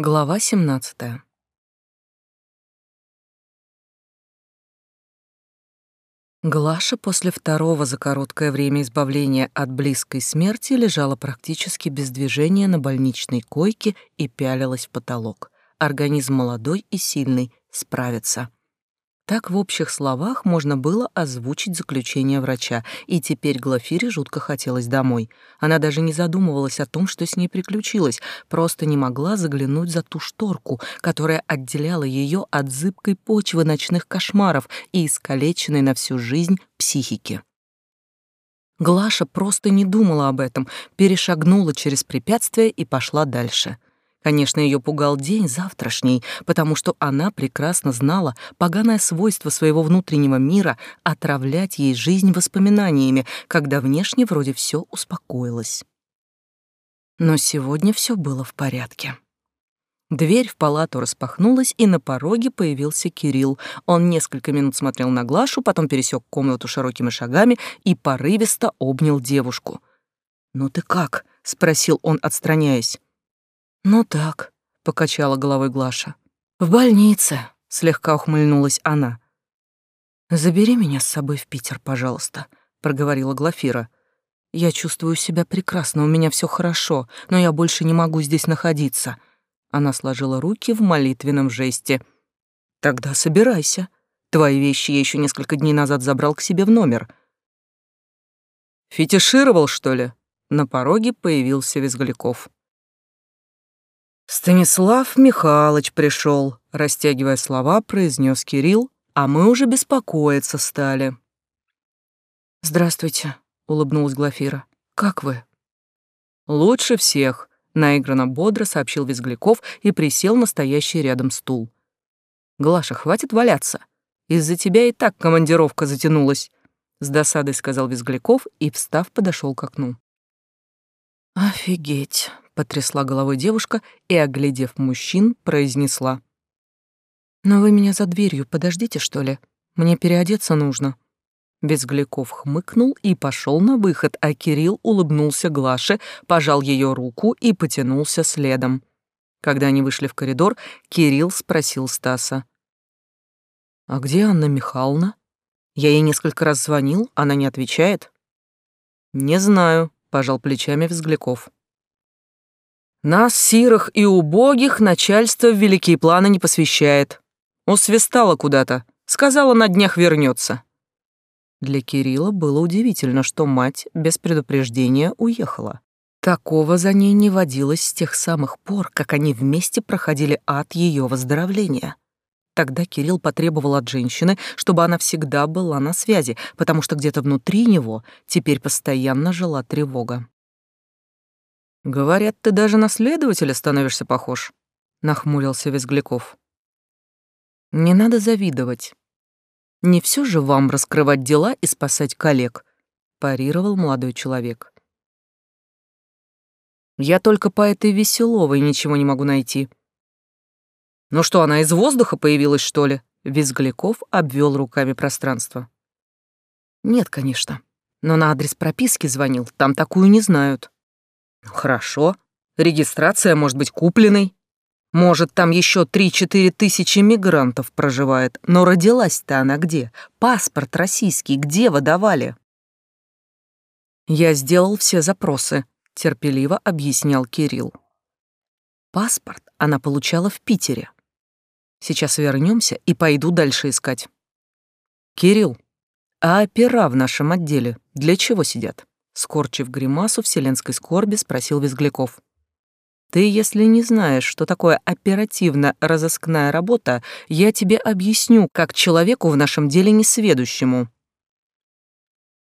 Глава 17. Глаша после второго за короткое время избавления от близкой смерти лежала практически без движения на больничной койке и пялилась в потолок. Организм молодой и сильный, справится. Так в общих словах можно было озвучить заключение врача, и теперь Глафире жутко хотелось домой. Она даже не задумывалась о том, что с ней приключилось, просто не могла заглянуть за ту шторку, которая отделяла ее от зыбкой почвы ночных кошмаров и искалеченной на всю жизнь психики. Глаша просто не думала об этом, перешагнула через препятствие и пошла дальше — Конечно, ее пугал день завтрашний, потому что она прекрасно знала поганое свойство своего внутреннего мира отравлять ей жизнь воспоминаниями, когда внешне вроде все успокоилось. Но сегодня все было в порядке. Дверь в палату распахнулась, и на пороге появился Кирилл. Он несколько минут смотрел на Глашу, потом пересек комнату широкими шагами и порывисто обнял девушку. «Ну ты как?» — спросил он, отстраняясь. «Ну так», — покачала головой Глаша. «В больнице», — слегка ухмыльнулась она. «Забери меня с собой в Питер, пожалуйста», — проговорила Глафира. «Я чувствую себя прекрасно, у меня все хорошо, но я больше не могу здесь находиться». Она сложила руки в молитвенном жесте. «Тогда собирайся. Твои вещи я еще несколько дней назад забрал к себе в номер». «Фетишировал, что ли?» На пороге появился Визгаляков. «Станислав Михайлович пришел», — растягивая слова, произнес Кирилл, «а мы уже беспокоиться стали». «Здравствуйте», — улыбнулась Глафира. «Как вы?» «Лучше всех», — наигранно бодро сообщил Визгляков и присел на стоящий рядом стул. «Глаша, хватит валяться. Из-за тебя и так командировка затянулась», — с досадой сказал Визгляков и, встав, подошел к окну. «Офигеть!» Потрясла головой девушка и, оглядев мужчин, произнесла. «Но вы меня за дверью подождите, что ли? Мне переодеться нужно». Безгляков хмыкнул и пошел на выход, а Кирилл улыбнулся Глаше, пожал ее руку и потянулся следом. Когда они вышли в коридор, Кирилл спросил Стаса. «А где Анна Михайловна? Я ей несколько раз звонил, она не отвечает». «Не знаю», — пожал плечами Взгляков. Нас, сирых и убогих, начальство в великие планы не посвящает. Усвистала куда-то. Сказала, на днях вернется. Для Кирилла было удивительно, что мать без предупреждения уехала. Такого за ней не водилось с тех самых пор, как они вместе проходили ад ее выздоровления. Тогда Кирилл потребовал от женщины, чтобы она всегда была на связи, потому что где-то внутри него теперь постоянно жила тревога. «Говорят, ты даже на следователя становишься похож», — нахмурился Визгляков. «Не надо завидовать. Не все же вам раскрывать дела и спасать коллег», — парировал молодой человек. «Я только по этой Веселовой ничего не могу найти». «Ну что, она из воздуха появилась, что ли?» Визгляков обвел руками пространство. «Нет, конечно. Но на адрес прописки звонил, там такую не знают». Хорошо. Регистрация может быть купленной. Может, там еще три-четыре тысячи мигрантов проживает. Но родилась-то она где? Паспорт российский где выдавали? Я сделал все запросы, терпеливо объяснял Кирилл. Паспорт она получала в Питере. Сейчас вернемся и пойду дальше искать. Кирилл, а опера в нашем отделе для чего сидят? Скорчив гримасу вселенской скорби, спросил Визгляков. Ты, если не знаешь, что такое оперативно-розыскная работа, я тебе объясню, как человеку в нашем деле несведущему.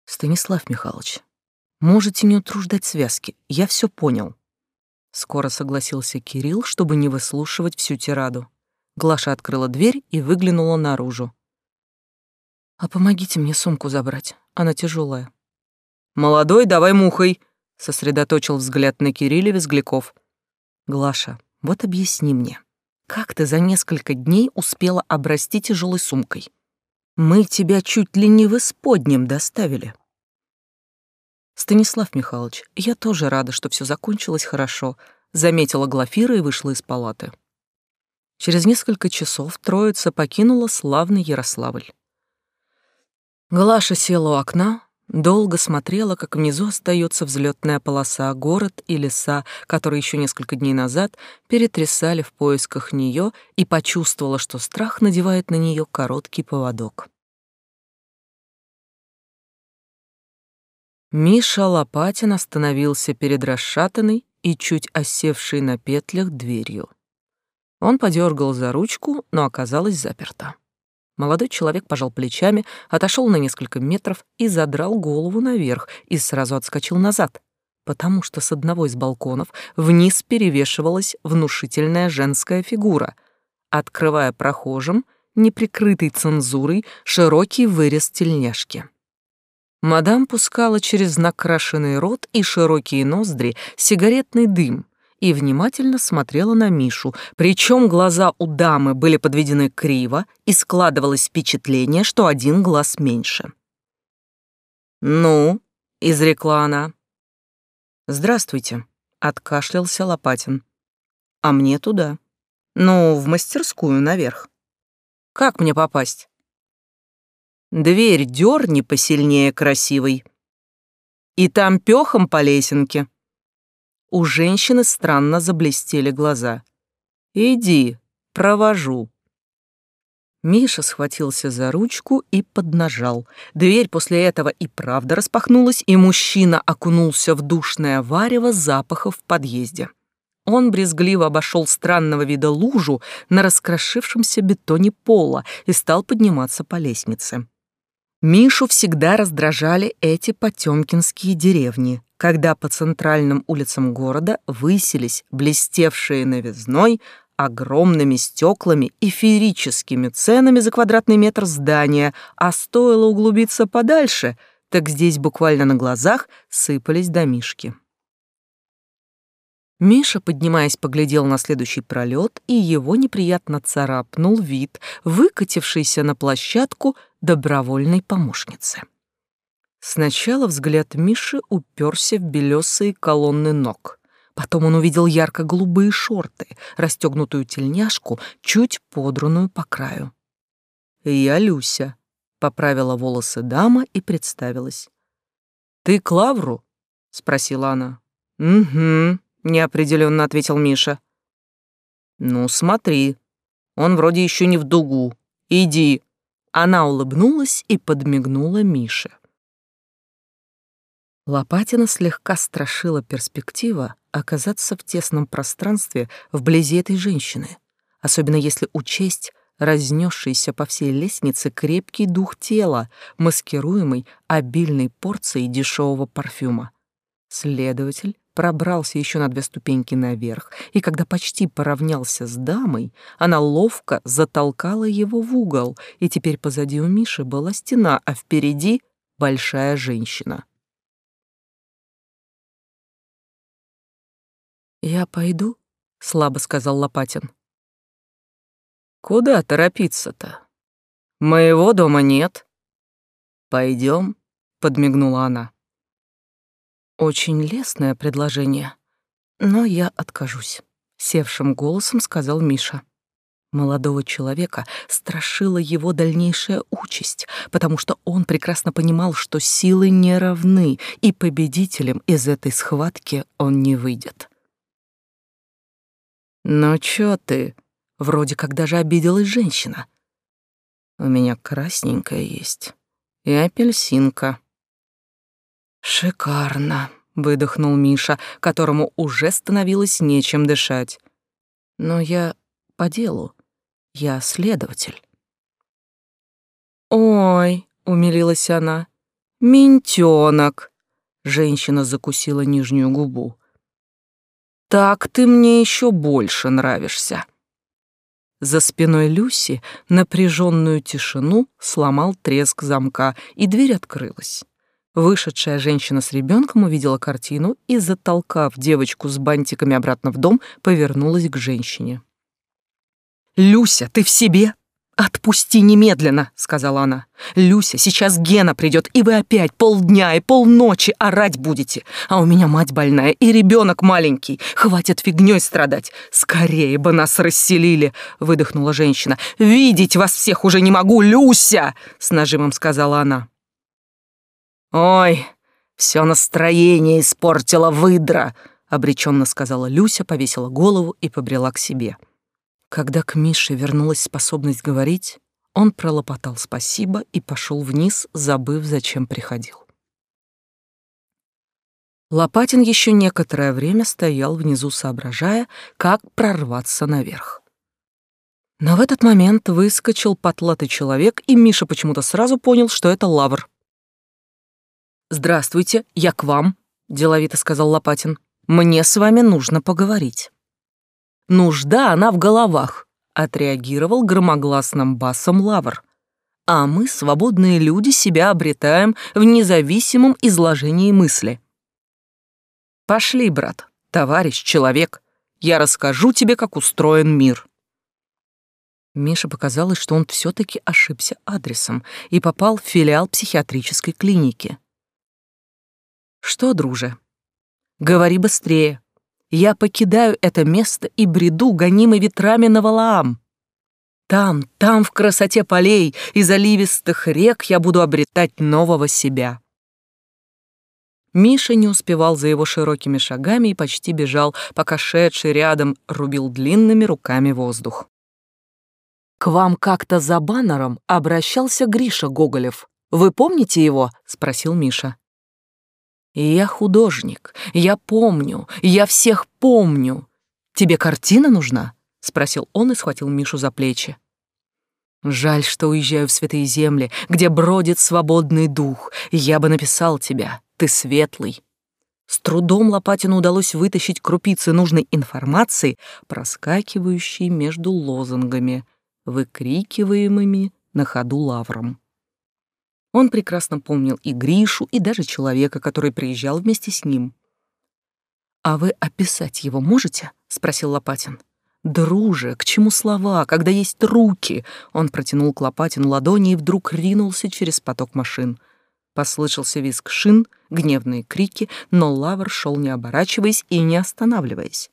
Станислав Михайлович, можете не утруждать связки, я все понял. Скоро согласился Кирилл, чтобы не выслушивать всю тираду. Глаша открыла дверь и выглянула наружу. «А помогите мне сумку забрать, она тяжелая. «Молодой, давай мухой», — сосредоточил взгляд на Кирилле Визгляков. «Глаша, вот объясни мне, как ты за несколько дней успела обрасти тяжелой сумкой? Мы тебя чуть ли не в исподнем доставили». «Станислав Михайлович, я тоже рада, что все закончилось хорошо», заметила Глафира и вышла из палаты. Через несколько часов троица покинула славный Ярославль. Глаша села у окна, долго смотрела, как внизу остается взлетная полоса, город и леса, которые еще несколько дней назад перетрясали в поисках нее, и почувствовала, что страх надевает на нее короткий поводок. Миша Лопатин остановился перед расшатанной и чуть осевшей на петлях дверью. Он подергал за ручку, но оказалось заперто. Молодой человек пожал плечами, отошел на несколько метров и задрал голову наверх и сразу отскочил назад, потому что с одного из балконов вниз перевешивалась внушительная женская фигура, открывая прохожим, неприкрытой цензурой, широкий вырез тельняшки. Мадам пускала через накрашенный рот и широкие ноздри сигаретный дым и внимательно смотрела на Мишу, причем глаза у дамы были подведены криво, и складывалось впечатление, что один глаз меньше. «Ну?» — изрекла она. «Здравствуйте», — откашлялся Лопатин. «А мне туда. Ну, в мастерскую наверх. Как мне попасть?» Дверь дерни посильнее красивой. И там пехом по лесенке. У женщины странно заблестели глаза. «Иди, провожу». Миша схватился за ручку и поднажал. Дверь после этого и правда распахнулась, и мужчина окунулся в душное варево запахов в подъезде. Он брезгливо обошел странного вида лужу на раскрошившемся бетоне пола и стал подниматься по лестнице. Мишу всегда раздражали эти потемкинские деревни, когда по центральным улицам города высились блестевшие новизной огромными стеклами и феерическими ценами за квадратный метр здания, а стоило углубиться подальше, так здесь буквально на глазах сыпались домишки. Миша, поднимаясь, поглядел на следующий пролет, и его неприятно царапнул вид, выкатившийся на площадку добровольной помощницы. Сначала взгляд Миши уперся в белесые колонны ног. Потом он увидел ярко-голубые шорты, расстегнутую тельняшку, чуть подранную по краю. «Я Люся», — поправила волосы дама и представилась. «Ты Клавру?» — спросила она. «Угу», — неопределенно ответил Миша. «Ну, смотри, он вроде еще не в дугу. Иди». Она улыбнулась и подмигнула Мише. Лопатина слегка страшила перспектива оказаться в тесном пространстве вблизи этой женщины, особенно если учесть разнесшийся по всей лестнице крепкий дух тела, маскируемый обильной порцией дешевого парфюма. Следователь пробрался еще на две ступеньки наверх, и когда почти поравнялся с дамой, она ловко затолкала его в угол, и теперь позади у Миши была стена, а впереди — большая женщина. «Я пойду?» — слабо сказал Лопатин. «Куда торопиться-то? Моего дома нет». «Пойдем», — подмигнула она. Очень лестное предложение, но я откажусь, севшим голосом сказал Миша. Молодого человека страшила его дальнейшая участь, потому что он прекрасно понимал, что силы не равны, и победителем из этой схватки он не выйдет. «Но чё ты?» — вроде как даже обиделась женщина. «У меня красненькая есть и апельсинка». «Шикарно!» — выдохнул Миша, которому уже становилось нечем дышать. «Но я по делу. Я следователь». «Ой!» — умилилась она. «Ментёнок!» — женщина закусила нижнюю губу. «Так ты мне еще больше нравишься!» За спиной Люси напряженную тишину сломал треск замка, и дверь открылась. Вышедшая женщина с ребенком увидела картину и, затолкав девочку с бантиками обратно в дом, повернулась к женщине. «Люся, ты в себе?» «Отпусти немедленно», — сказала она. «Люся, сейчас Гена придет, и вы опять полдня и полночи орать будете. А у меня мать больная и ребенок маленький. Хватит фигней страдать. Скорее бы нас расселили», — выдохнула женщина. «Видеть вас всех уже не могу, Люся!» — с нажимом сказала она. «Ой, все настроение испортила выдра», — обреченно сказала Люся, повесила голову и побрела к себе. Когда к Мише вернулась способность говорить, он пролопотал спасибо и пошел вниз, забыв, зачем приходил. Лопатин еще некоторое время стоял внизу, соображая, как прорваться наверх. Но в этот момент выскочил потлатый человек, и Миша почему-то сразу понял, что это лавр. «Здравствуйте, я к вам», — деловито сказал Лопатин. «Мне с вами нужно поговорить». Нужда она в головах, отреагировал громогласным басом Лавр. А мы, свободные люди, себя обретаем в независимом изложении мысли. Пошли, брат, товарищ, человек, я расскажу тебе, как устроен мир. Мише показалось, что он все таки ошибся адресом и попал в филиал психиатрической клиники. «Что, друже? Говори быстрее, я покидаю это место и бреду, гонимый ветрами на Валаам. Там, там, в красоте полей и заливистых рек я буду обретать нового себя. Миша не успевал за его широкими шагами и почти бежал, пока шедший рядом рубил длинными руками воздух. «К вам как-то за баннером обращался Гриша Гоголев. Вы помните его?» — спросил Миша. Я художник, я помню, я всех помню. Тебе картина нужна? Спросил он и схватил Мишу за плечи. Жаль, что уезжаю в святые земли, где бродит свободный дух. Я бы написал тебя, ты светлый. С трудом Лопатину удалось вытащить крупицы нужной информации, проскакивающей между лозунгами, выкрикиваемыми на ходу лавром. Он прекрасно помнил и Гришу, и даже человека, который приезжал вместе с ним. «А вы описать его можете?» — спросил Лопатин. «Друже, к чему слова, когда есть руки?» Он протянул к Лопатину ладони и вдруг ринулся через поток машин. Послышался визг шин, гневные крики, но Лавр шел не оборачиваясь и не останавливаясь.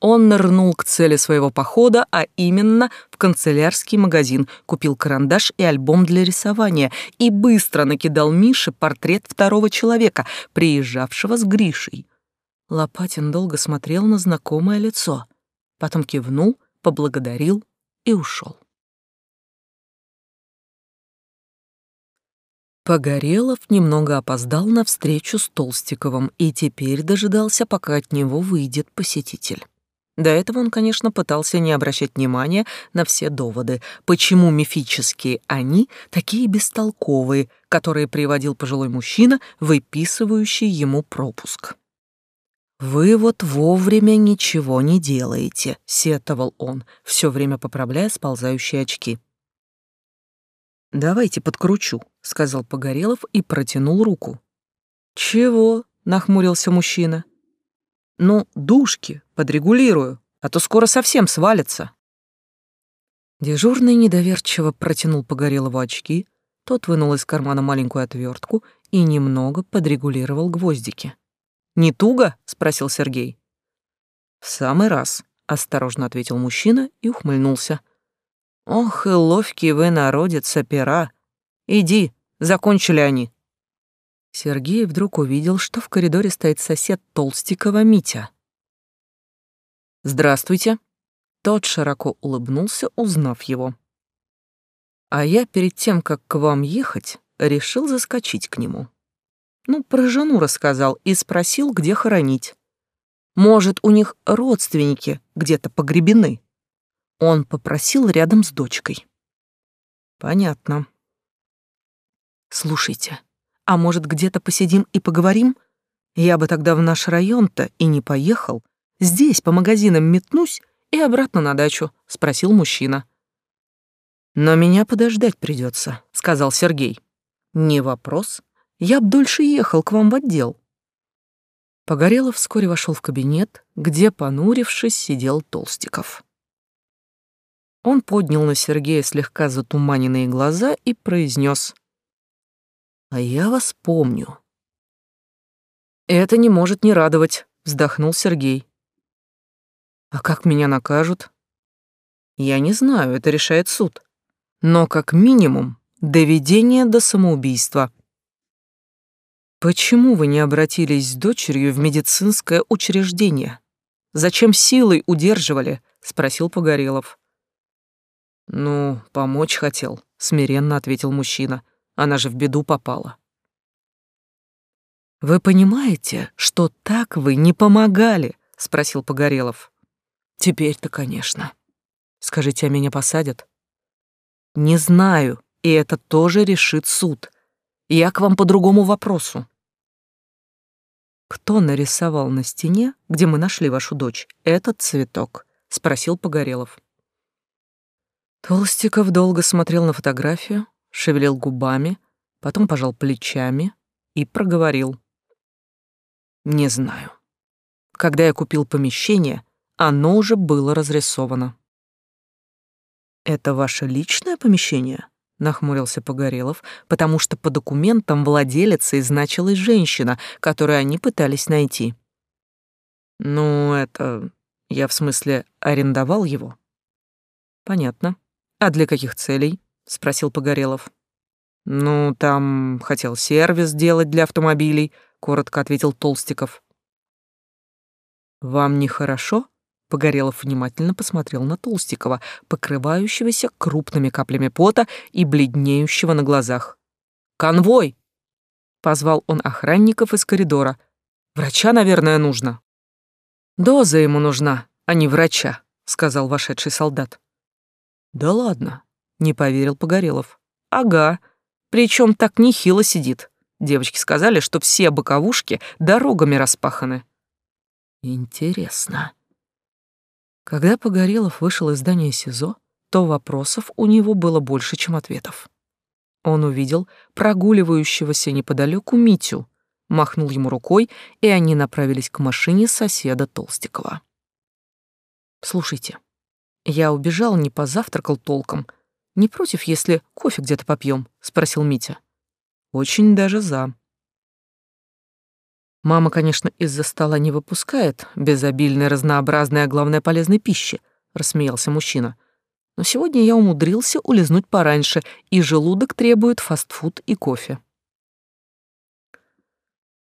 Он нырнул к цели своего похода, а именно в канцелярский магазин, купил карандаш и альбом для рисования и быстро накидал Мише портрет второго человека, приезжавшего с Гришей. Лопатин долго смотрел на знакомое лицо, потом кивнул, поблагодарил и ушел. Погорелов немного опоздал на встречу с Толстиковым и теперь дожидался, пока от него выйдет посетитель. До этого он, конечно, пытался не обращать внимания на все доводы, почему мифические они такие бестолковые, которые приводил пожилой мужчина, выписывающий ему пропуск. «Вы вот вовремя ничего не делаете», — сетовал он, все время поправляя сползающие очки. «Давайте подкручу», — сказал Погорелов и протянул руку. «Чего?» — нахмурился мужчина. Ну, душки подрегулирую, а то скоро совсем свалится. Дежурный недоверчиво протянул Погорелову очки, тот вынул из кармана маленькую отвертку и немного подрегулировал гвоздики. «Не туго?» — спросил Сергей. «В самый раз», — осторожно ответил мужчина и ухмыльнулся. «Ох и ловкий вы, народец, опера! Иди, закончили они!» Сергей вдруг увидел, что в коридоре стоит сосед Толстикова Митя. «Здравствуйте». Тот широко улыбнулся, узнав его. «А я перед тем, как к вам ехать, решил заскочить к нему. Ну, про жену рассказал и спросил, где хоронить. Может, у них родственники где-то погребены. Он попросил рядом с дочкой». «Понятно». «Слушайте, а может, где-то посидим и поговорим? Я бы тогда в наш район-то и не поехал. Здесь по магазинам метнусь и обратно на дачу, спросил мужчина. Но меня подождать придется, сказал Сергей. Не вопрос. Я б дольше ехал к вам в отдел. Погорелов вскоре вошел в кабинет, где, понурившись, сидел Толстиков. Он поднял на Сергея слегка затуманенные глаза и произнес: «А я вас помню». «Это не может не радовать», — вздохнул Сергей. «А как меня накажут?» «Я не знаю, это решает суд. Но как минимум доведение до самоубийства». «Почему вы не обратились с дочерью в медицинское учреждение? Зачем силой удерживали?» — спросил Погорелов. «Ну, помочь хотел», — смиренно ответил мужчина. «Она же в беду попала». «Вы понимаете, что так вы не помогали?» — спросил Погорелов. «Теперь-то, конечно. Скажите, а меня посадят?» «Не знаю, и это тоже решит суд. Я к вам по другому вопросу». «Кто нарисовал на стене, где мы нашли вашу дочь, этот цветок?» — спросил Погорелов. Толстиков долго смотрел на фотографию, шевелил губами, потом пожал плечами и проговорил. «Не знаю. Когда я купил помещение, оно уже было разрисовано». «Это ваше личное помещение?» — нахмурился Погорелов, потому что по документам владелицей значилась женщина, которую они пытались найти. «Ну, это... Я, в смысле, арендовал его?» «Понятно. «А для каких целей?» — спросил Погорелов. «Ну, там хотел сервис делать для автомобилей», — коротко ответил Толстиков. «Вам нехорошо?» — Погорелов внимательно посмотрел на Толстикова, покрывающегося крупными каплями пота и бледнеющего на глазах. «Конвой!» — позвал он охранников из коридора. «Врача, наверное, нужно». «Доза ему нужна, а не врача», — сказал вошедший солдат. Да ладно, не поверил Погорелов. Ага, причем так нехило сидит. Девочки сказали, что все боковушки дорогами распаханы. Интересно. Когда Погорелов вышел из здания СИЗО, то вопросов у него было больше, чем ответов. Он увидел прогуливающегося неподалеку Митю, махнул ему рукой, и они направились к машине соседа Толстикова. «Слушайте, я убежал, не позавтракал толком. Не против, если кофе где-то попьем? спросил Митя. Очень даже за. Мама, конечно, из-за стола не выпускает безобильной, разнообразной, а главное полезной пищи, рассмеялся мужчина. Но сегодня я умудрился улизнуть пораньше, и желудок требует фастфуд и кофе.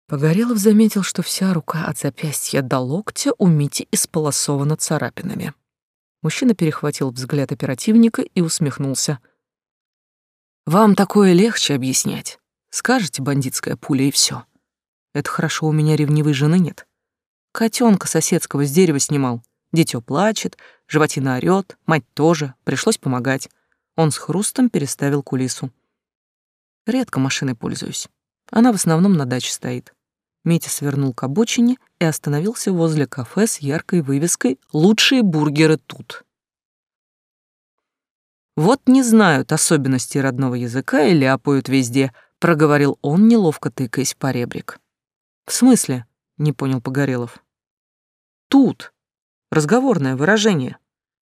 Погорелов заметил, что вся рука от запястья до локтя у Мити исполосована царапинами. Мужчина перехватил взгляд оперативника и усмехнулся. «Вам такое легче объяснять. Скажете, бандитская пуля, и все. Это хорошо, у меня ревнивой жены нет. Котенка соседского с дерева снимал. Дитё плачет, животина орёт, мать тоже, пришлось помогать. Он с хрустом переставил кулису. Редко машиной пользуюсь. Она в основном на даче стоит. Митя свернул к обочине и остановился возле кафе с яркой вывеской «Лучшие бургеры тут». «Вот не знают особенностей родного языка и ляпают везде», — проговорил он, неловко тыкаясь по ребрик. «В смысле?» — не понял Погорелов. «Тут. Разговорное выражение.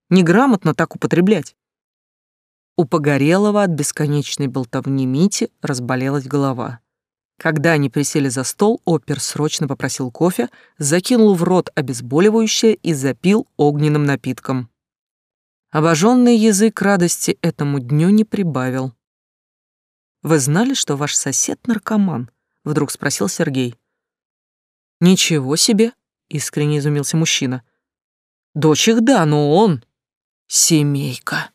Неграмотно так употреблять». У Погорелова от бесконечной болтовни Мити разболелась голова. Когда они присели за стол, опер срочно попросил кофе, закинул в рот обезболивающее и запил огненным напитком. Обожженный язык радости этому дню не прибавил. «Вы знали, что ваш сосед наркоман?» — вдруг спросил Сергей. «Ничего себе!» — искренне изумился мужчина. «Дочь их да, но он...» «Семейка!»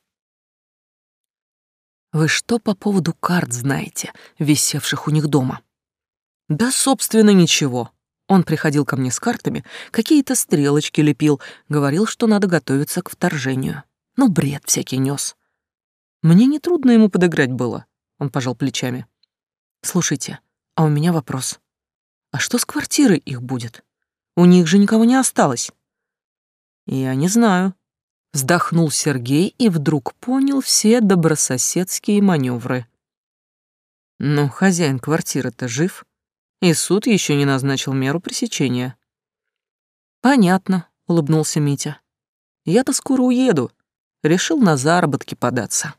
«Вы что по поводу карт знаете, висевших у них дома?» Да, собственно, ничего. Он приходил ко мне с картами, какие-то стрелочки лепил, говорил, что надо готовиться к вторжению. Ну, бред всякий нес. Мне нетрудно ему подыграть было. Он пожал плечами. Слушайте, а у меня вопрос. А что с квартирой их будет? У них же никого не осталось. Я не знаю. Вздохнул Сергей и вдруг понял все добрососедские маневры. Но хозяин квартиры-то жив и суд еще не назначил меру пресечения. Понятно, улыбнулся Митя. Я-то скоро уеду. решил на заработки податься.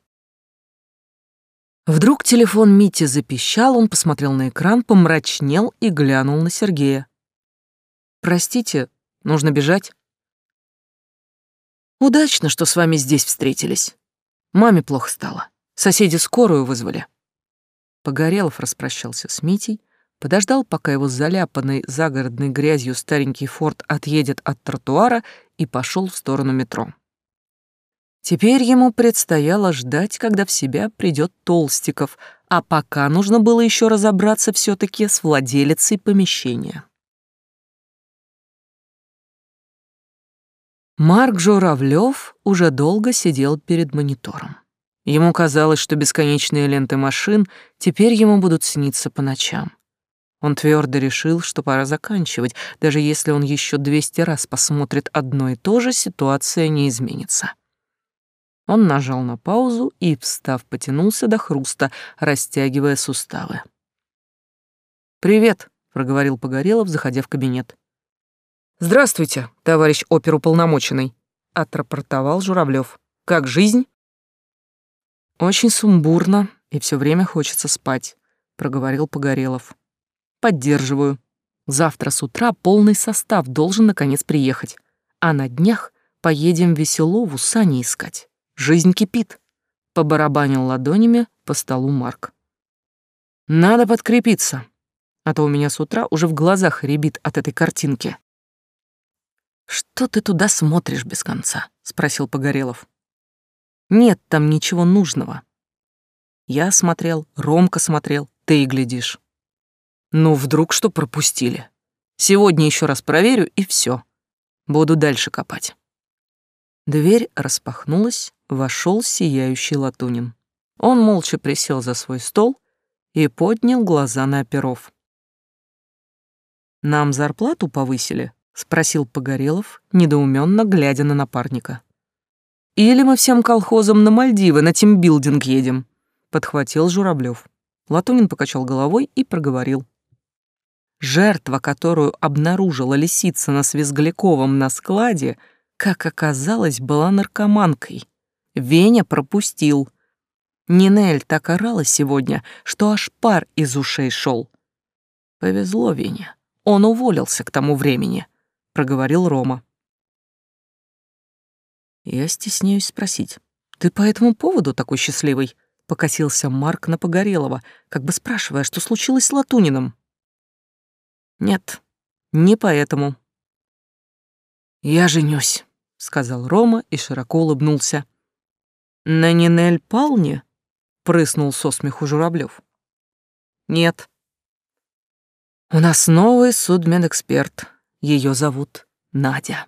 Вдруг телефон Мити запищал, он посмотрел на экран, помрачнел и глянул на Сергея. «Простите, нужно бежать?» «Удачно, что с вами здесь встретились. Маме плохо стало. Соседи скорую вызвали». Погорелов распрощался с Митей, подождал, пока его заляпанный загородной грязью старенький форт отъедет от тротуара и пошел в сторону метро. Теперь ему предстояло ждать, когда в себя придет Толстиков, а пока нужно было еще разобраться все таки с владелицей помещения. Марк Журавлев уже долго сидел перед монитором. Ему казалось, что бесконечные ленты машин теперь ему будут сниться по ночам. Он твердо решил, что пора заканчивать, даже если он еще 200 раз посмотрит одно и то же, ситуация не изменится. Он нажал на паузу и, встав, потянулся до хруста, растягивая суставы. «Привет», — проговорил Погорелов, заходя в кабинет. «Здравствуйте, товарищ оперуполномоченный», — отрапортовал Журавлев. «Как жизнь?» «Очень сумбурно, и все время хочется спать», — проговорил Погорелов. Поддерживаю. Завтра с утра полный состав должен наконец приехать. А на днях поедем в Веселову сани искать. Жизнь кипит. Побарабанил ладонями по столу Марк. Надо подкрепиться, а то у меня с утра уже в глазах рябит от этой картинки. «Что ты туда смотришь без конца?» — спросил Погорелов. «Нет там ничего нужного». Я смотрел, Ромка смотрел, ты и глядишь. Ну, вдруг что пропустили. Сегодня еще раз проверю, и все. Буду дальше копать. Дверь распахнулась, вошел сияющий Латунин. Он молча присел за свой стол и поднял глаза на оперов. «Нам зарплату повысили?» — спросил Погорелов, недоуменно глядя на напарника. «Или мы всем колхозам на Мальдивы, на тимбилдинг едем?» — подхватил Журавлев. Латунин покачал головой и проговорил. Жертва, которую обнаружила лисица на Свизгляковом на складе, как оказалось, была наркоманкой. Веня пропустил. Нинель так орала сегодня, что аж пар из ушей шел. Повезло Вене. Он уволился к тому времени, проговорил Рома. Я стесняюсь спросить. Ты по этому поводу такой счастливый? Покосился Марк на Погорелова, как бы спрашивая, что случилось с Латуниным. Нет, не поэтому. Я женюсь, сказал Рома и широко улыбнулся. На Нинель Палне? прыснул со смеху Журавлев. Нет. У нас новый судмедэксперт. Ее зовут Надя,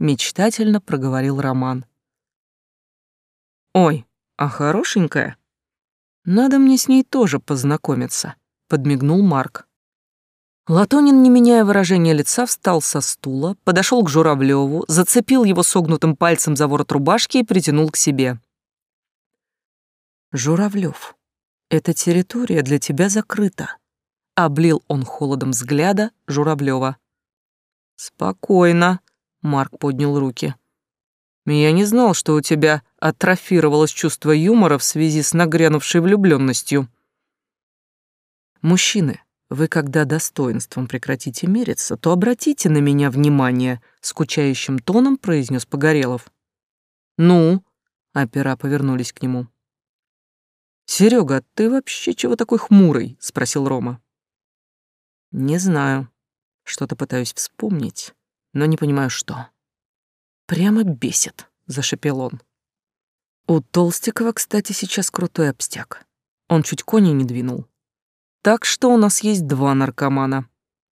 мечтательно проговорил Роман. Ой, а хорошенькая? Надо мне с ней тоже познакомиться, подмигнул Марк. Латонин, не меняя выражения лица, встал со стула, подошел к Журавлеву, зацепил его согнутым пальцем за ворот рубашки и притянул к себе. Журавлев, эта территория для тебя закрыта. Облил он холодом взгляда Журавлева. Спокойно, Марк поднял руки. Я не знал, что у тебя атрофировалось чувство юмора в связи с нагрянувшей влюбленностью. Мужчины, вы, когда достоинством прекратите мериться, то обратите на меня внимание, скучающим тоном произнес Погорелов. Ну, опера повернулись к нему. Серега, ты вообще чего такой хмурый? спросил Рома. Не знаю. Что-то пытаюсь вспомнить, но не понимаю что. Прямо бесит, зашипел он. У Толстикова, кстати, сейчас крутой обстяг. Он чуть кони не двинул. Так что у нас есть два наркомана.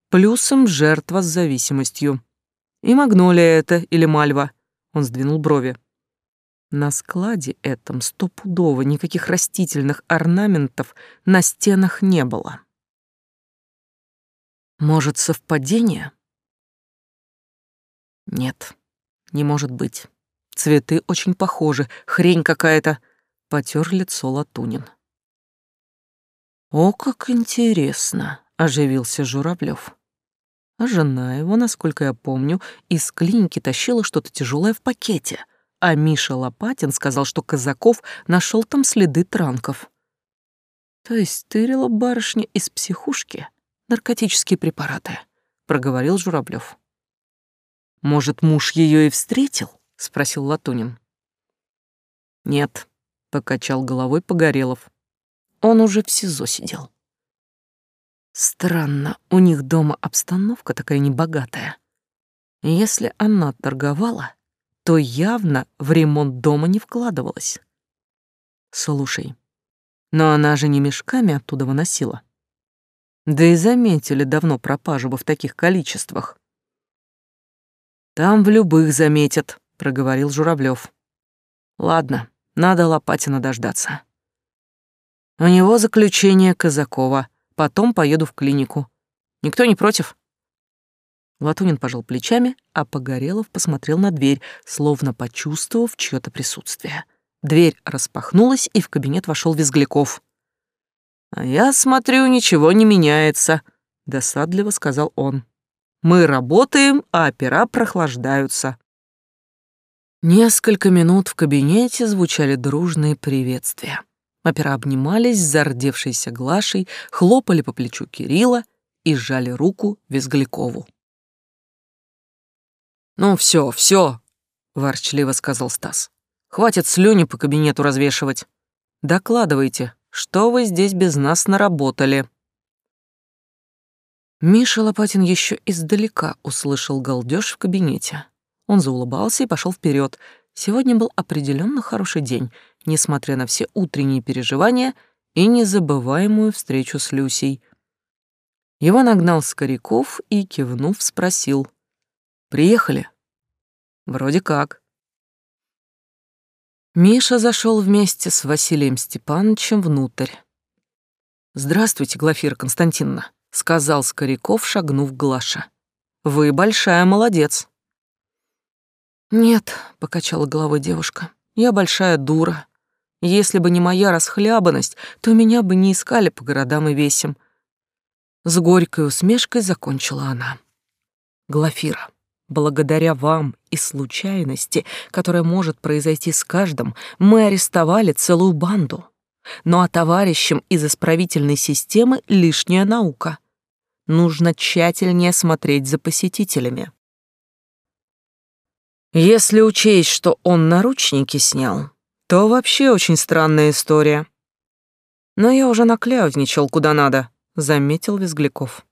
Плюсом жертва с зависимостью. И магнолия это или мальва. Он сдвинул брови. На складе этом стопудово никаких растительных орнаментов на стенах не было. Может, совпадение? Нет, не может быть. Цветы очень похожи, хрень какая-то. Потер лицо Латунин. «О, как интересно!» — оживился Журавлев. А жена его, насколько я помню, из клиники тащила что-то тяжелое в пакете, а Миша Лопатин сказал, что Казаков нашел там следы транков. То есть стырила барышня из психушки наркотические препараты, проговорил Журавлев. Может, муж ее и встретил? спросил Латунин. Нет, покачал головой Погорелов. Он уже в СИЗО сидел. Странно, у них дома обстановка такая небогатая. Если она торговала, то явно в ремонт дома не вкладывалась. Слушай, но она же не мешками оттуда выносила. Да и заметили давно пропажу в таких количествах. Там в любых заметят, проговорил Журавлев. Ладно, надо Лопатина дождаться. У него заключение Казакова, потом поеду в клинику. Никто не против? Латунин пожал плечами, а Погорелов посмотрел на дверь, словно почувствовав чьё-то присутствие. Дверь распахнулась, и в кабинет вошел Визгляков. «А я смотрю, ничего не меняется», — досадливо сказал он. «Мы работаем, а опера прохлаждаются». Несколько минут в кабинете звучали дружные приветствия. Опера обнимались с зардевшейся Глашей, хлопали по плечу Кирилла и сжали руку Визглякову. «Ну все, все, ворчливо сказал Стас. «Хватит слюни по кабинету развешивать. Докладывайте, что вы здесь без нас наработали?» Миша Лопатин еще издалека услышал галдеж в кабинете. Он заулыбался и пошел вперед. Сегодня был определенно хороший день, несмотря на все утренние переживания и незабываемую встречу с Люсей. Его нагнал Скоряков и, кивнув, спросил — Приехали? Вроде как. Миша зашел вместе с Василием Степановичем внутрь. «Здравствуйте, Глафира Константиновна», — сказал Скоряков, шагнув к Глаше. «Вы большая молодец». «Нет», — покачала головой девушка, — «я большая дура. Если бы не моя расхлябанность, то меня бы не искали по городам и весям». С горькой усмешкой закончила она. «Глафира, Благодаря вам и случайности, которая может произойти с каждым, мы арестовали целую банду. Ну а товарищам из исправительной системы лишняя наука. Нужно тщательнее смотреть за посетителями. Если учесть, что он наручники снял, то вообще очень странная история. Но я уже накляузничал куда надо, заметил Визгляков.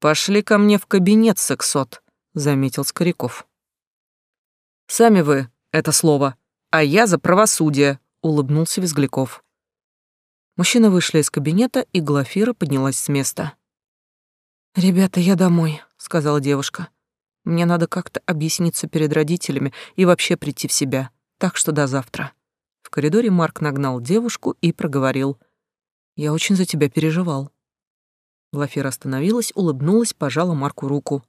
«Пошли ко мне в кабинет, сексот», — заметил Скоряков. «Сами вы, это слово, а я за правосудие», — улыбнулся Визгляков. Мужчины вышли из кабинета, и Глафира поднялась с места. «Ребята, я домой», — сказала девушка. «Мне надо как-то объясниться перед родителями и вообще прийти в себя, так что до завтра». В коридоре Марк нагнал девушку и проговорил. «Я очень за тебя переживал». Глафира остановилась, улыбнулась, пожала Марку руку.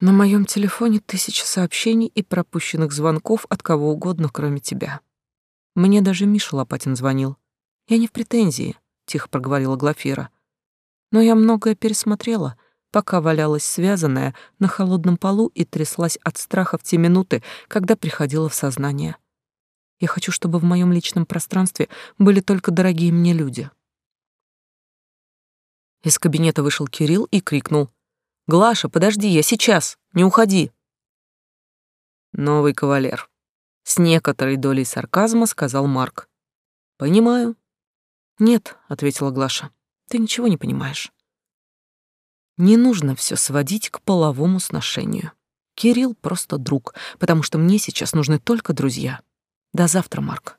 «На моем телефоне тысяча сообщений и пропущенных звонков от кого угодно, кроме тебя. Мне даже Миша Лопатин звонил. Я не в претензии», — тихо проговорила Глафира. «Но я многое пересмотрела, пока валялась связанная на холодном полу и тряслась от страха в те минуты, когда приходила в сознание. Я хочу, чтобы в моем личном пространстве были только дорогие мне люди». Из кабинета вышел Кирилл и крикнул. «Глаша, подожди, я сейчас, не уходи!» «Новый кавалер», — с некоторой долей сарказма сказал Марк. «Понимаю». «Нет», — ответила Глаша, — «ты ничего не понимаешь». Не нужно все сводить к половому сношению. Кирилл просто друг, потому что мне сейчас нужны только друзья. До завтра, Марк.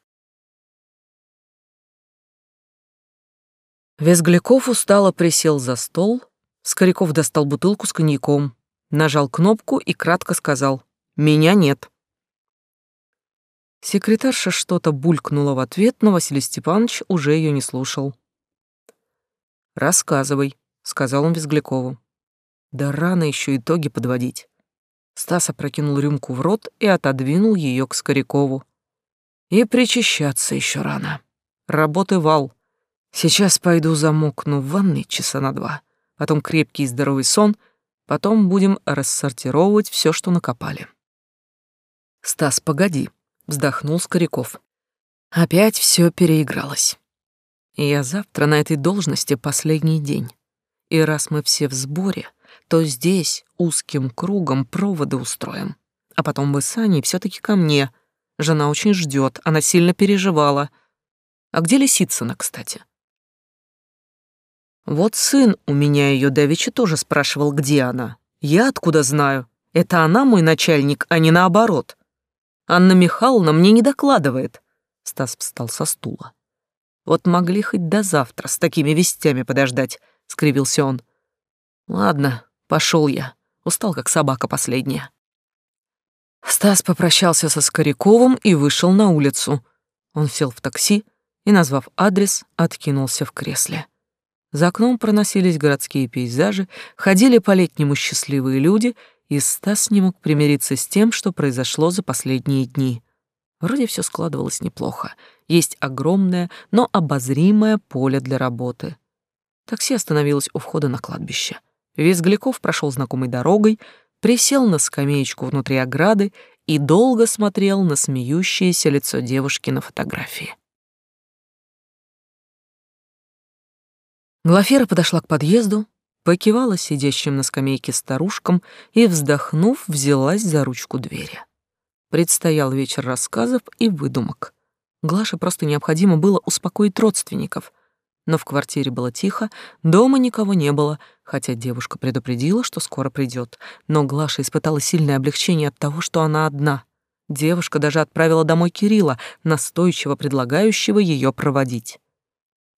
Визгляков устало присел за стол, Скоряков достал бутылку с коньяком, нажал кнопку и кратко сказал «Меня нет». Секретарша что-то булькнула в ответ, но Василий Степанович уже ее не слушал. «Рассказывай», — сказал он Визглякову. «Да рано еще итоги подводить». Стас опрокинул рюмку в рот и отодвинул ее к Скорякову. «И причащаться еще рано. Работы вал. Сейчас пойду замокну в ванной часа на два, потом крепкий и здоровый сон, потом будем рассортировывать все, что накопали. Стас, погоди, вздохнул Скоряков. Опять все переигралось. Я завтра на этой должности последний день. И раз мы все в сборе, то здесь узким кругом проводы устроим. А потом вы с Аней все таки ко мне. Жена очень ждет, она сильно переживала. А где Лисицына, кстати? Вот сын у меня ее давеча тоже спрашивал, где она. Я откуда знаю? Это она мой начальник, а не наоборот. Анна Михайловна мне не докладывает. Стас встал со стула. Вот могли хоть до завтра с такими вестями подождать, скривился он. Ладно, пошел я. Устал, как собака последняя. Стас попрощался со Скоряковым и вышел на улицу. Он сел в такси и, назвав адрес, откинулся в кресле. За окном проносились городские пейзажи, ходили по-летнему счастливые люди, и Стас не мог примириться с тем, что произошло за последние дни. Вроде все складывалось неплохо. Есть огромное, но обозримое поле для работы. Такси остановилось у входа на кладбище. Визгляков прошел знакомой дорогой, присел на скамеечку внутри ограды и долго смотрел на смеющееся лицо девушки на фотографии. Глафира подошла к подъезду, покивала сидящим на скамейке старушкам и, вздохнув, взялась за ручку двери. Предстоял вечер рассказов и выдумок. Глаше просто необходимо было успокоить родственников. Но в квартире было тихо, дома никого не было, хотя девушка предупредила, что скоро придет. Но Глаша испытала сильное облегчение от того, что она одна. Девушка даже отправила домой Кирилла, настойчиво предлагающего ее проводить.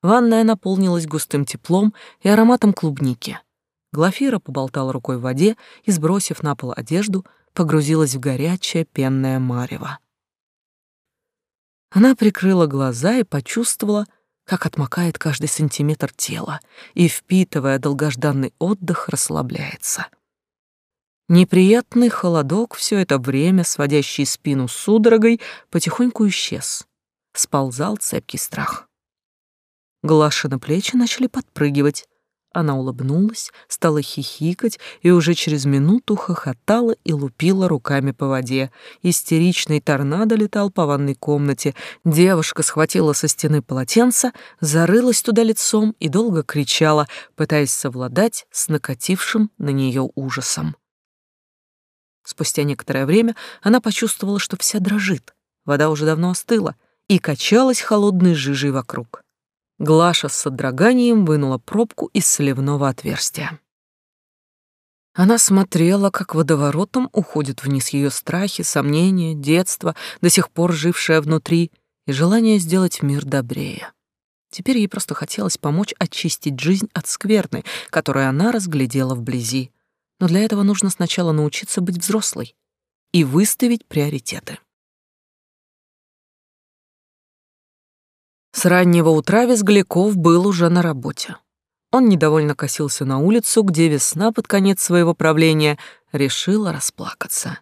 Ванная наполнилась густым теплом и ароматом клубники. Глафира поболтала рукой в воде и, сбросив на пол одежду, погрузилась в горячее пенное марево. Она прикрыла глаза и почувствовала, как отмокает каждый сантиметр тела и, впитывая долгожданный отдых, расслабляется. Неприятный холодок все это время, сводящий спину судорогой, потихоньку исчез. Сползал цепкий страх. Глаши на плечи начали подпрыгивать. Она улыбнулась, стала хихикать и уже через минуту хохотала и лупила руками по воде. Истеричный торнадо летал по ванной комнате. Девушка схватила со стены полотенце, зарылась туда лицом и долго кричала, пытаясь совладать с накатившим на нее ужасом. Спустя некоторое время она почувствовала, что вся дрожит. Вода уже давно остыла и качалась холодной жижей вокруг. Глаша с содроганием вынула пробку из сливного отверстия. Она смотрела, как водоворотом уходят вниз ее страхи, сомнения, детство, до сих пор жившее внутри, и желание сделать мир добрее. Теперь ей просто хотелось помочь очистить жизнь от скверны, которую она разглядела вблизи. Но для этого нужно сначала научиться быть взрослой и выставить приоритеты. С раннего утра Визгляков был уже на работе. Он недовольно косился на улицу, где весна под конец своего правления решила расплакаться.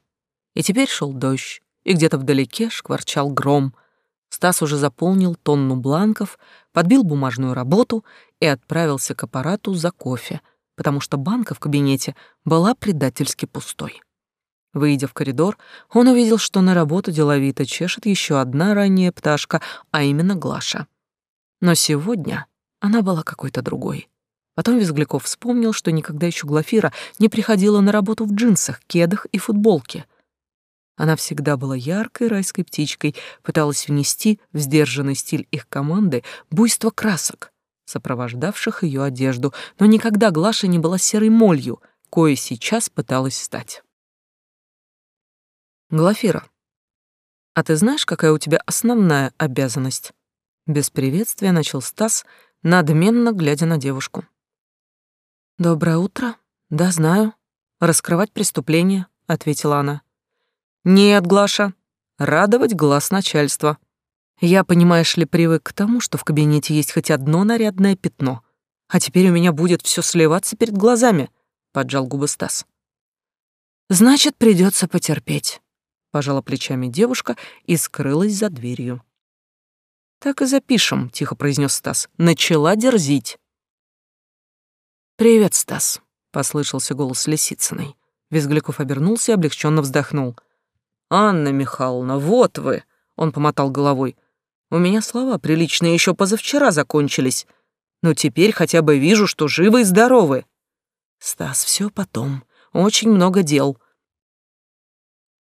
И теперь шел дождь, и где-то вдалеке шкварчал гром. Стас уже заполнил тонну бланков, подбил бумажную работу и отправился к аппарату за кофе, потому что банка в кабинете была предательски пустой. Выйдя в коридор, он увидел, что на работу деловито чешет еще одна ранняя пташка, а именно Глаша. Но сегодня она была какой-то другой. Потом Визгляков вспомнил, что никогда еще Глафира не приходила на работу в джинсах, кедах и футболке. Она всегда была яркой райской птичкой, пыталась внести в сдержанный стиль их команды буйство красок, сопровождавших ее одежду, но никогда Глаша не была серой молью, кое сейчас пыталась стать. Глафира, а ты знаешь, какая у тебя основная обязанность? Без приветствия начал Стас, надменно глядя на девушку. Доброе утро. Да, знаю. Раскрывать преступление, ответила она. Нет, Глаша, радовать глаз начальства. Я, понимаешь ли, привык к тому, что в кабинете есть хоть одно нарядное пятно, а теперь у меня будет все сливаться перед глазами, поджал губы Стас. Значит, придется потерпеть пожала плечами девушка и скрылась за дверью. Так и запишем, тихо произнес Стас. Начала дерзить. Привет, Стас, послышался голос Лисицыной. Визгляков обернулся и облегченно вздохнул. «Анна Михайловна, вот вы!» — он помотал головой. «У меня слова приличные еще позавчера закончились, но теперь хотя бы вижу, что живы и здоровы». «Стас, все потом. Очень много дел».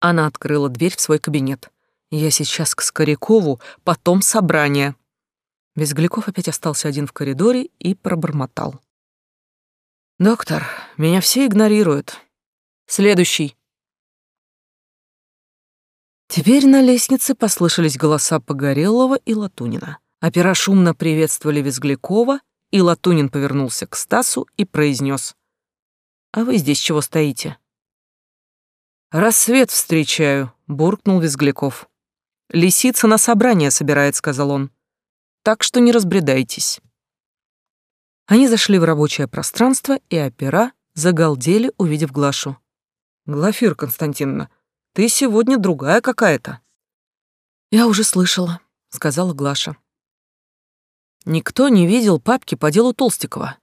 Она открыла дверь в свой кабинет. «Я сейчас к Скорякову, потом собрание». Безгляков опять остался один в коридоре и пробормотал. «Доктор, меня все игнорируют. Следующий». Теперь на лестнице послышались голоса Погорелова и Латунина. Опера шумно приветствовали Визглякова, и Латунин повернулся к Стасу и произнес: «А вы здесь чего стоите?» «Рассвет встречаю», — буркнул Визгляков. «Лисица на собрание собирает», — сказал он. «Так что не разбредайтесь». Они зашли в рабочее пространство, и опера загалдели, увидев Глашу. «Глафир Константиновна, ты сегодня другая какая-то». «Я уже слышала», — сказала Глаша. «Никто не видел папки по делу Толстикова».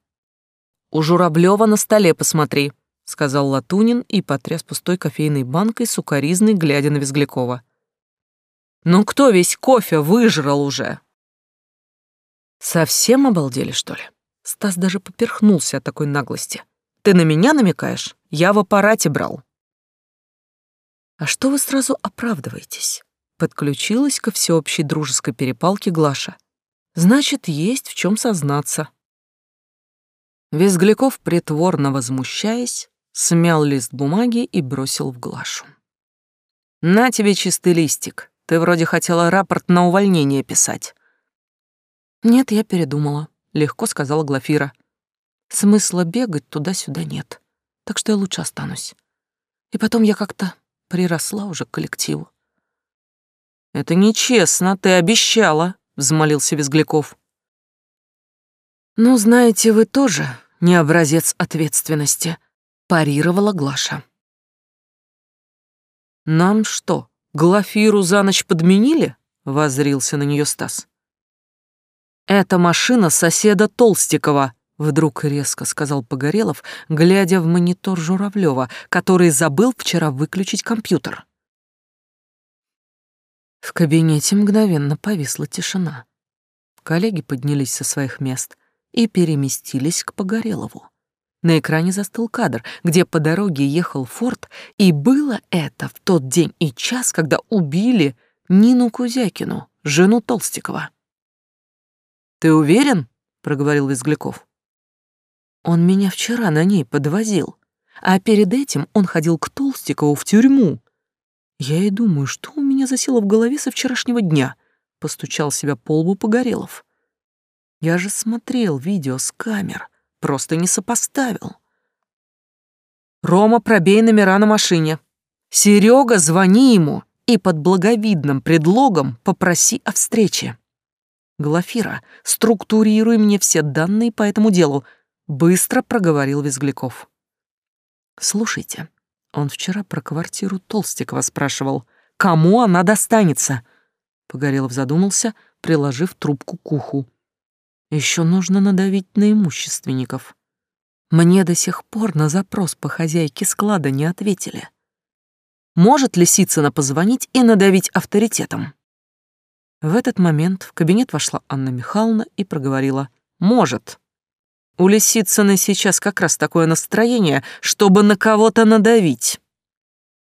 «У Журавлева на столе посмотри», — сказал Латунин и потряс пустой кофейной банкой сукоризной, глядя на Визглякова. «Ну кто весь кофе выжрал уже?» «Совсем обалдели, что ли?» Стас даже поперхнулся от такой наглости. «Ты на меня намекаешь? Я в аппарате брал». «А что вы сразу оправдываетесь?» Подключилась ко всеобщей дружеской перепалке Глаша. «Значит, есть в чем сознаться». Визгляков, притворно возмущаясь, смял лист бумаги и бросил в Глашу. «На тебе чистый листик. Ты вроде хотела рапорт на увольнение писать». «Нет, я передумала», легко сказала Глафира. Смысла бегать туда-сюда нет, так что я лучше останусь. И потом я как-то приросла уже к коллективу. Это нечестно, ты обещала, взмолился Визгляков. Ну, знаете, вы тоже не образец ответственности, парировала Глаша. Нам что, Глафиру за ночь подменили? воззрился на нее Стас. «Это машина соседа Толстикова», — вдруг резко сказал Погорелов, глядя в монитор Журавлева, который забыл вчера выключить компьютер. В кабинете мгновенно повисла тишина. Коллеги поднялись со своих мест и переместились к Погорелову. На экране застыл кадр, где по дороге ехал Форд, и было это в тот день и час, когда убили Нину Кузякину, жену Толстикова. «Ты уверен?» — проговорил Визгляков. «Он меня вчера на ней подвозил, а перед этим он ходил к Толстикову в тюрьму. Я и думаю, что у меня засело в голове со вчерашнего дня», — постучал себя по лбу Погорелов. «Я же смотрел видео с камер, просто не сопоставил». «Рома, пробей номера на машине. Серега, звони ему и под благовидным предлогом попроси о встрече». Глафира, структурируй мне все данные по этому делу, быстро проговорил Визгляков. Слушайте, он вчера про квартиру Толстикова спрашивал, кому она достанется. Погорелов задумался, приложив трубку к уху. Еще нужно надавить на имущественников. Мне до сих пор на запрос по хозяйке склада не ответили. Может ли Сицына позвонить и надавить авторитетом? В этот момент в кабинет вошла Анна Михайловна и проговорила «Может». У Лисицыной сейчас как раз такое настроение, чтобы на кого-то надавить.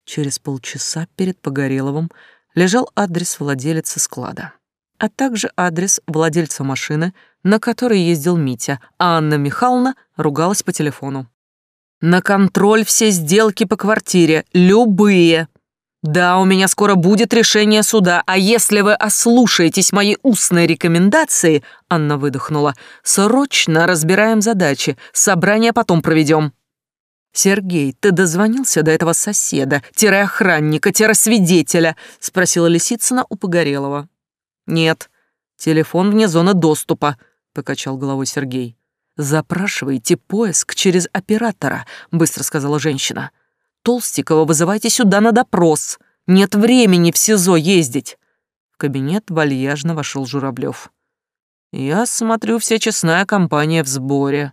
Через полчаса перед Погореловым лежал адрес владелицы склада, а также адрес владельца машины, на которой ездил Митя, а Анна Михайловна ругалась по телефону. «На контроль все сделки по квартире, любые!» Да, у меня скоро будет решение суда, а если вы ослушаетесь моей устной рекомендации, Анна выдохнула, срочно разбираем задачи, собрание потом проведем. Сергей, ты дозвонился до этого соседа, охранника, свидетеля? спросила Лисицына у Погорелова. Нет, телефон вне зоны доступа, покачал головой Сергей. Запрашивайте поиск через оператора, быстро сказала женщина. Толстикова вызывайте сюда на допрос. Нет времени в СИЗО ездить. В кабинет вальяжно вошел Журавлев. Я смотрю, вся честная компания в сборе.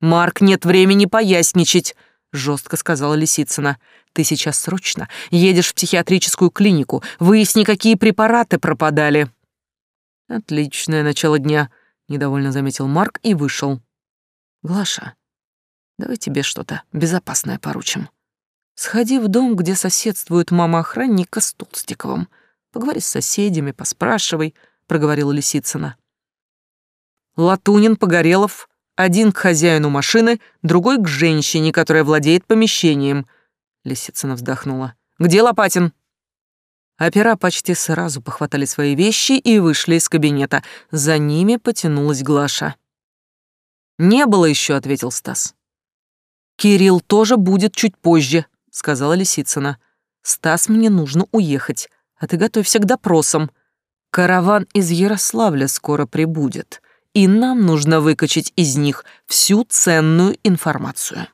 Марк, нет времени поясничать, жестко сказала Лисицына. Ты сейчас срочно едешь в психиатрическую клинику, выясни, какие препараты пропадали. Отличное начало дня, недовольно заметил Марк и вышел. Глаша, давай тебе что-то безопасное поручим. Сходи в дом, где соседствует мама охранника с Толстиковым. Поговори с соседями, поспрашивай, проговорила Лисицына. Латунин, Погорелов, один к хозяину машины, другой к женщине, которая владеет помещением. Лисицына вздохнула. Где Лопатин? Опера почти сразу похватали свои вещи и вышли из кабинета. За ними потянулась Глаша. «Не было еще», — ответил Стас. «Кирилл тоже будет чуть позже», — сказала Лисицына. «Стас, мне нужно уехать, а ты готовься к допросам. Караван из Ярославля скоро прибудет, и нам нужно выкачать из них всю ценную информацию».